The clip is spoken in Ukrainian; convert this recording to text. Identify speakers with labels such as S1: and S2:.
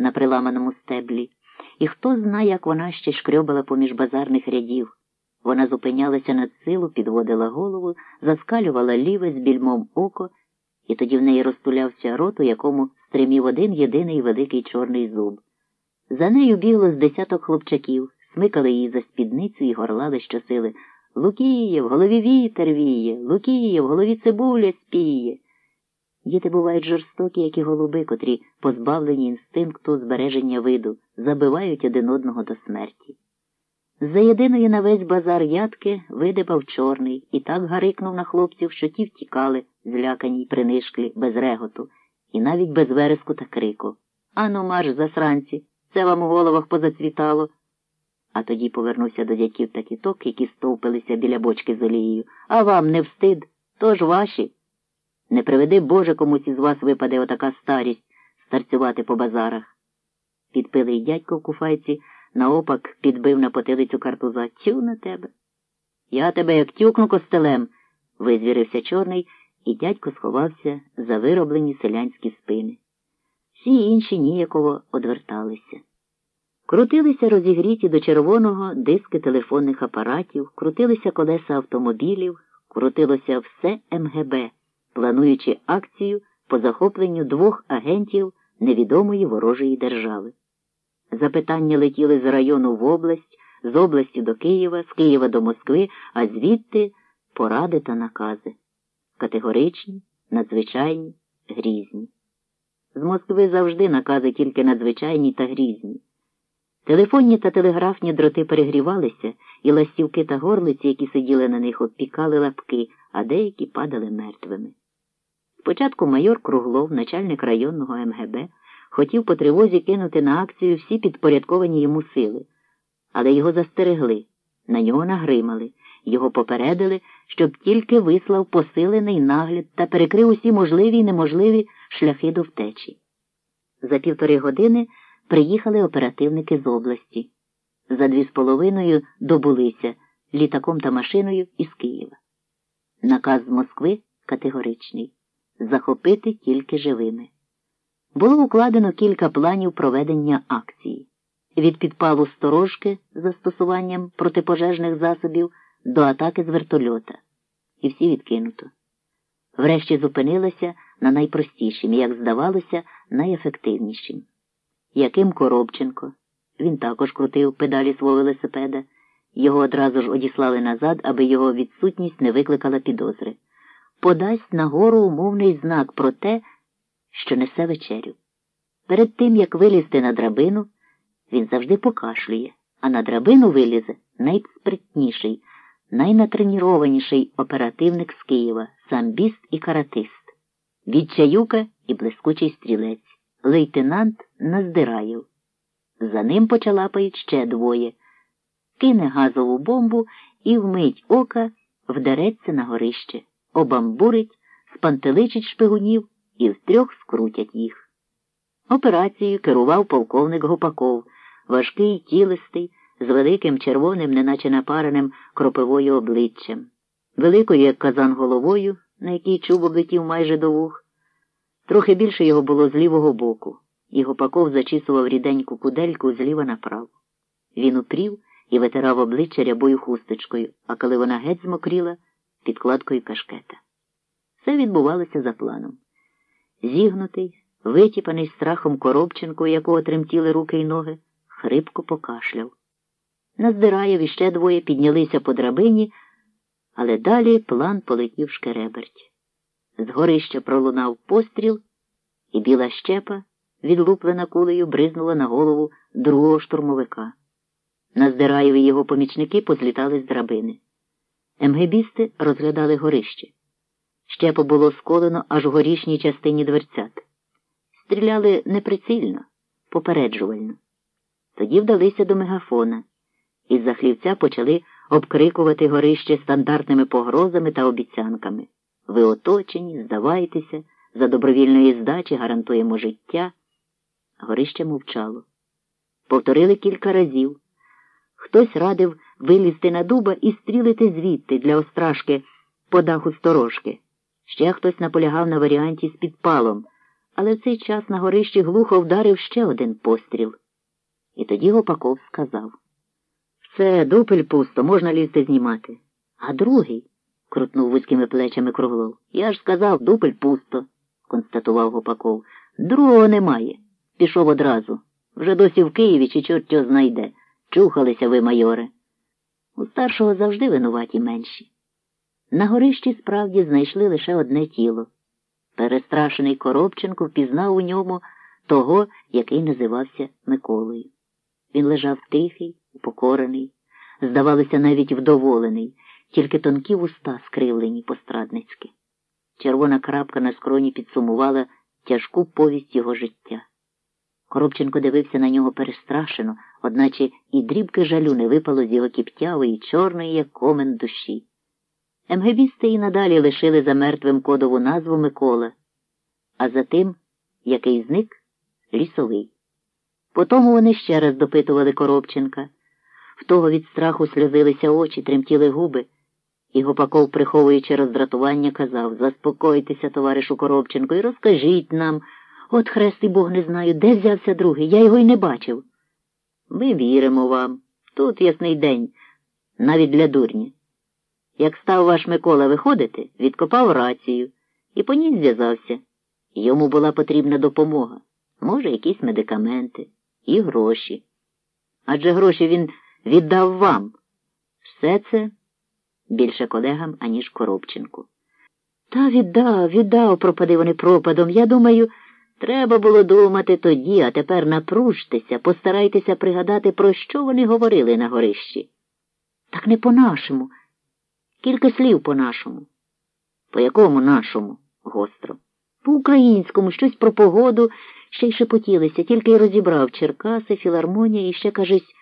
S1: на приламаному стеблі, і хто знає, як вона ще шкрьобала поміж базарних рядів. Вона зупинялася над силу, підводила голову, заскалювала ліве з більмом око, і тоді в неї розтулявся рот, у якому стримів один єдиний великий чорний зуб. За нею бігло з десяток хлопчаків, смикали її за спідницю і горлали щосили. Лукіє, в голові вітер віє, Лукіє, в голові цибуля спіє. Діти бувають жорстокі, як і голуби, котрі, позбавлені інстинкту збереження виду, забивають один одного до смерті. За єдиної на весь базар ядки видибав чорний і так гарикнув на хлопців, що ті втікали, злякані й принишклі, без реготу, і навіть без вереску та крику. Ану, марш, засранці, це вам у головах позацвітало. А тоді повернувся до дядьків та тіток, які стовпилися біля бочки з олією. А вам не встид, тож ваші. Не приведи Боже комусь із вас випаде отака старість старцювати по базарах. Підпилий дядько в куфайці наопак підбив на потилицю картуза. Тю на тебе. Я тебе як тюкну костелем, визвірився чорний, і дядько сховався за вироблені селянські спини. Всі інші ніяково одверталися. Крутилися розігріті до червоного диски телефонних апаратів, крутилися колеса автомобілів, крутилося все МГБ, плануючи акцію по захопленню двох агентів невідомої ворожої держави. Запитання летіли з району в область, з області до Києва, з Києва до Москви, а звідти поради та накази. Категоричні, надзвичайні, грізні. З Москви завжди накази тільки надзвичайні та грізні. Телефонні та телеграфні дроти перегрівалися, і ластівки та горлиці, які сиділи на них, обпікали лапки, а деякі падали мертвими. Спочатку майор Круглов, начальник районного МГБ, хотів по тривозі кинути на акцію всі підпорядковані йому сили, але його застерегли, на нього нагримали, його попередили, щоб тільки вислав посилений нагляд та перекрив усі можливі й неможливі шляхи до втечі. За півтори години приїхали оперативники з області. За дві з половиною добулися літаком та машиною із Києва. Наказ з Москви категоричний захопити тільки живими. Було укладено кілька планів проведення акції від підпалу сторожки з застосуванням протипожежних засобів до атаки з вертольота. І всі відкинуто. Врешті зупинилася на найпростішим, як здавалося, найефективнішим. Яким Коробченко. Він також крутив педалі свого велосипеда. Його одразу ж одіслали назад, аби його відсутність не викликала підозри. Подасть нагору умовний знак про те, що несе вечерю. Перед тим, як вилізти на драбину, він завжди покашлює, а на драбину вилізе найспритніший, найнатренірованіший оперативник з Києва, самбіст і каратист, відчаюка і блискучий стрілець, лейтенант Наздираєв. За ним почалапають ще двоє, кине газову бомбу і вмить ока вдареться на горище, обамбурить, спантеличить шпигунів і втрьох скрутять їх. Операцією керував полковник Гопаков, важкий, тілистий, з великим червоним, неначе напареним кропивою обличчям, великою, як казан головою, на якій чуб облетів майже до вух. Трохи більше його було з лівого боку, і Гопаков зачісував ріденьку кудельку зліва направо. Він упрів і витирав обличчя рябою хусточкою, а коли вона геть змокріла, підкладкою кашкета. Все відбувалося за планом. Зігнутий, витіпаний страхом коробченко, у якого тремтіли руки й ноги, хрипко покашляв. Наздираєв іще двоє піднялися по драбині, але далі план полетів шкереберть. З горища пролунав постріл, і біла щепа, відлуплена кулею, бризнула на голову другого штурмовика. Наздираєв і його помічники позлітали з драбини. МГБісти розглядали горище. Щепо було сколено аж у горішній частині дверцят. Стріляли неприцільно, попереджувально. Тоді вдалися до мегафона, і з-за почали обкрикувати горище стандартними погрозами та обіцянками. Ви оточені, здавайтеся, за добровільної здачі гарантуємо життя. Горище мовчало. Повторили кілька разів. Хтось радив вилізти на дуба і стрілити звідти для острашки по даху сторожки. Ще хтось наполягав на варіанті з підпалом, але в цей час на горищі глухо вдарив ще один постріл. І тоді Гопаков сказав Все, дупель пусто, можна лізти знімати. А другий, крутнув вузькими плечами Круглов. Я ж сказав, дупель пусто, констатував Гопаков. Другого немає. Пішов одразу. Вже досі в Києві чи чорт його знайде. Чухалися ви, майоре. У старшого завжди винуваті менші. На горищі справді знайшли лише одне тіло. Перестрашений Коробченко впізнав у ньому того, який називався Миколою. Він лежав тихий, упокорений, здавалося, навіть вдоволений, тільки тонкі вуста скривлені пострадницьки. Червона крапка на скроні підсумувала тяжку повість його життя. Коробченко дивився на нього перестрашено, одначе і дрібки жалю не випало з його кіптявої, чорної, як комен душі. МГБісти і надалі лишили за мертвим кодову назву Микола, а за тим, який зник, лісовий. Потому вони ще раз допитували Коробченка. В того від страху сльозилися очі, тремтіли губи, і Гопаков, приховуючи роздратування, казав Заспокойтеся, товаришу Коробченко, і розкажіть нам. От хрест і Бог не знаю, де взявся другий, я його й не бачив. Ми віримо вам. Тут ясний день, навіть для дурні. Як став ваш Микола виходити, відкопав рацію і по ній зв'язався. Йому була потрібна допомога, може, якісь медикаменти і гроші. Адже гроші він віддав вам. Все це більше колегам, аніж Коробченку. Та віддав, віддав, пропади вони пропадом. Я думаю, треба було думати тоді, а тепер напружтеся, постарайтеся пригадати, про що вони говорили на горищі. Так не по-нашому. Кілька слів по-нашому. По якому нашому? гостро. По українському, щось про погоду ще й шепотілися, тільки й розібрав Черкаси, філармонія і ще, кажись,